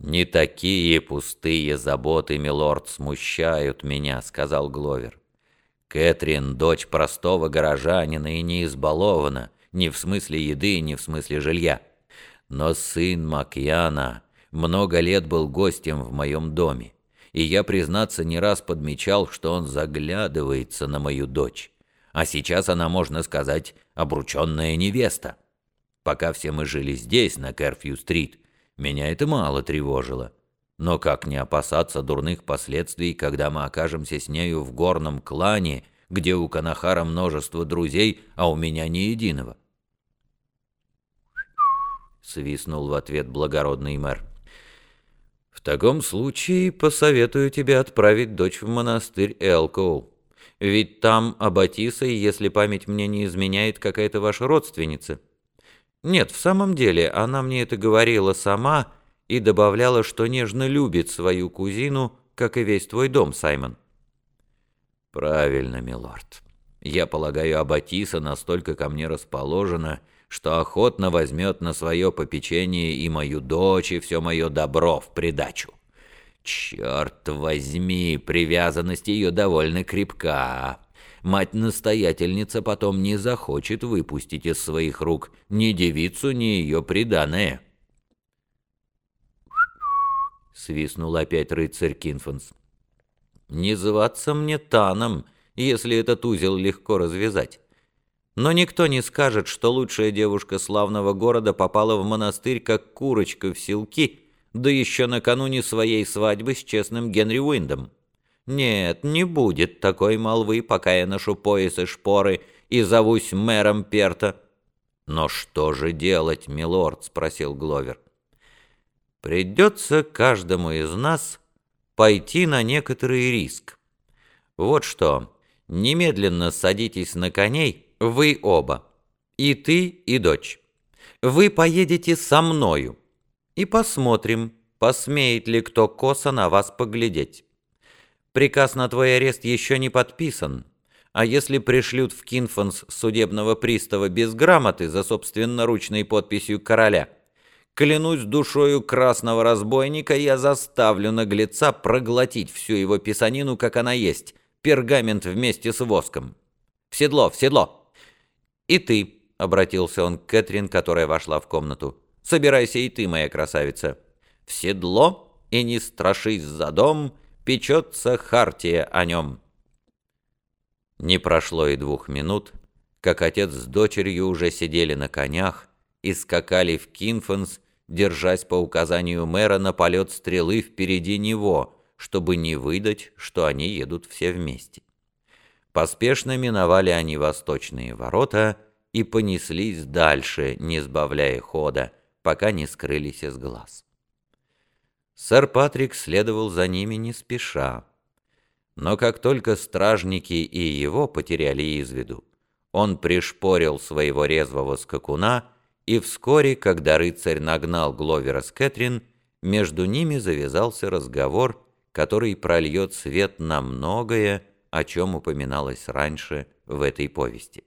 «Не такие пустые заботы, милорд, смущают меня», — сказал Гловер. «Кэтрин — дочь простого горожанина и не избалована, ни в смысле еды, ни в смысле жилья. Но сын Макьяна много лет был гостем в моем доме, и я, признаться, не раз подмечал, что он заглядывается на мою дочь. А сейчас она, можно сказать, обрученная невеста. Пока все мы жили здесь, на Керфью-стрит, меня это мало тревожило. Но как не опасаться дурных последствий, когда мы окажемся с нею в горном клане, где у Канахара множество друзей, а у меня ни единого? Свистнул в ответ благородный мэр. В таком случае посоветую тебе отправить дочь в монастырь Элкоу. Ведь там Аббатиса, если память мне не изменяет, какая-то ваша родственница. Нет, в самом деле, она мне это говорила сама и добавляла, что нежно любит свою кузину, как и весь твой дом, Саймон. Правильно, милорд. Я полагаю, Аббатиса настолько ко мне расположена, что охотно возьмет на свое попечение и мою дочь, и все мое добро в придачу. Черт возьми, привязанность ее довольно крепка мать-настоятельница потом не захочет выпустить из своих рук ни девицу, ни ее приданое. Свистнул опять рыцарь Кинфанс. «Не зваться мне Таном, если этот узел легко развязать. Но никто не скажет, что лучшая девушка славного города попала в монастырь, как курочка в селки, да еще накануне своей свадьбы с честным Генри Уиндом. Нет, не будет такой молвы, пока я ношу пояс и шпоры и зовусь мэром Перта. Но что же делать, милорд? спросил Гловер. Придется каждому из нас пойти на некоторый риск. Вот что, немедленно садитесь на коней, вы оба, и ты, и дочь. Вы поедете со мною, и посмотрим, посмеет ли кто косо на вас поглядеть. Приказ на твой арест еще не подписан, а если пришлют в Кинфанс судебного пристава без грамоты за собственноручной подписью короля, клянусь душою красного разбойника, я заставлю наглеца проглотить всю его писанину, как она есть, пергамент вместе с воском. В седло, в седло! И ты, — обратился он к Кэтрин, которая вошла в комнату, — собирайся и ты, моя красавица. В седло и не страшись за дом, — печется Хартия о нем. Не прошло и двух минут, как отец с дочерью уже сидели на конях и скакали в Кинфанс, держась по указанию мэра на полет стрелы впереди него, чтобы не выдать, что они едут все вместе. Поспешно миновали они восточные ворота и понеслись дальше, не сбавляя хода, пока не скрылись из глаз. Сэр Патрик следовал за ними не спеша. Но как только стражники и его потеряли из виду, он пришпорил своего резвого скакуна, и вскоре, когда рыцарь нагнал Гловера с Кэтрин, между ними завязался разговор, который прольет свет на многое, о чем упоминалось раньше в этой повести.